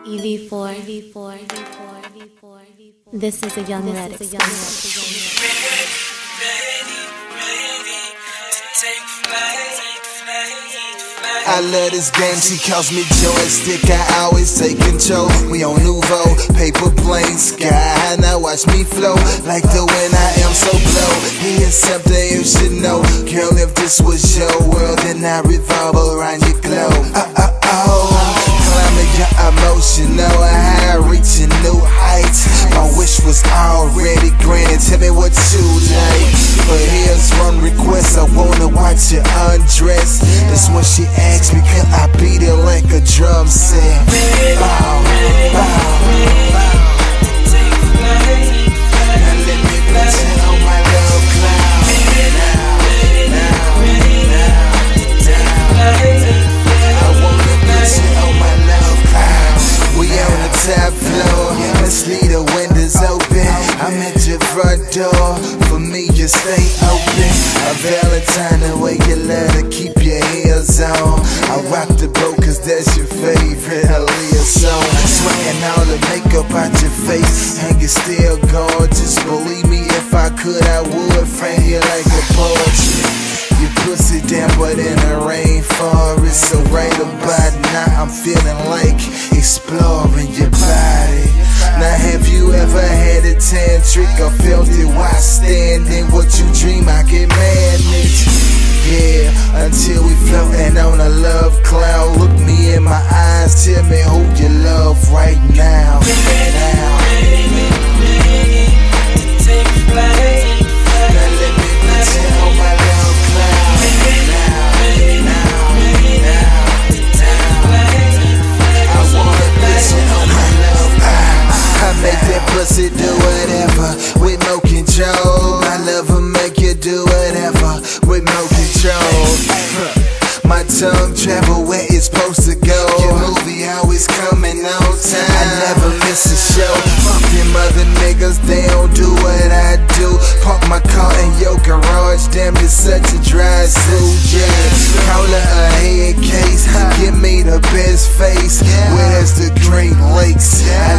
EV4, EV4, EV4, EV4, EV4. This is a young red I love this game, she calls me joystick, I always take control. We on Nouveau, paper plane, sky, now watch me flow. Like the wind, I am so blow. Here's something you should know. Girl, if this was your tell me what you like. But here's one request, I wanna watch you undress. That's when she asked me, can I beat it like a drum set? Bow, bow, front door, for me you stay open. A Valentine, the way you love to keep your heels on. I rock the boat cause that's your favorite Aaliyah song. Sweating all the makeup out your face, and you still gorgeous. Believe me, if I could, I would frame you like a portrait. You pussy down, but in the rainforest. So right about now, I'm feeling like exploring your body. Now, have you ever had a tantric or felt it while standing? What you dream, I can manage. Yeah, until we floating on a love cloud. Look me in my eyes, tell me who you love right now. Now. Travel where it's supposed to go. Your movie always coming on time. I never miss a show. Fuck them other niggas, they don't do what I do. Park my car in your garage, damn it's such a dry suit. Yeah, call her a head case. Give me the best face. Where there's the Great Lakes. I